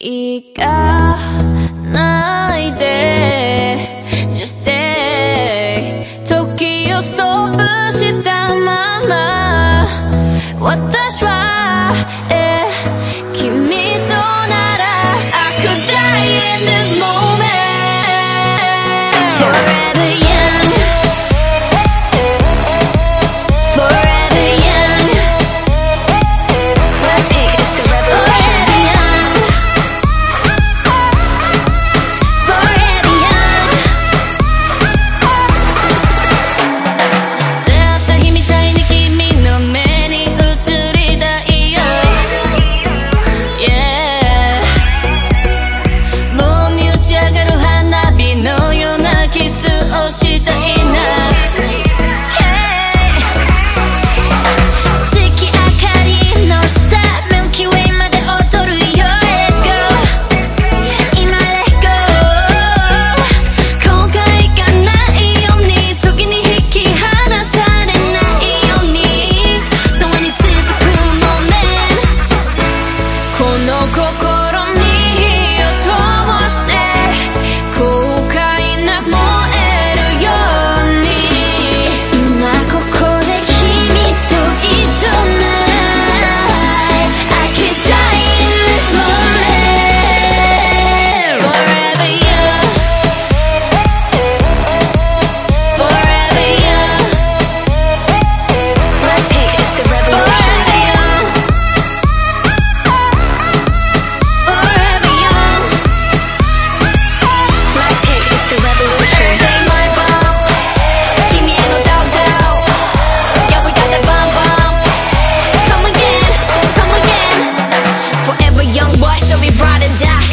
行かないで。Just stay 時をストップしたまま。私は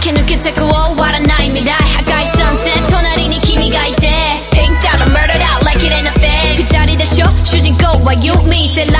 け抜けてく終わらない未来破壊サンセット隣に君がいて Pinked out and murdered out like it ain't a thing. 二人でしょ主人公は You, me, 世羅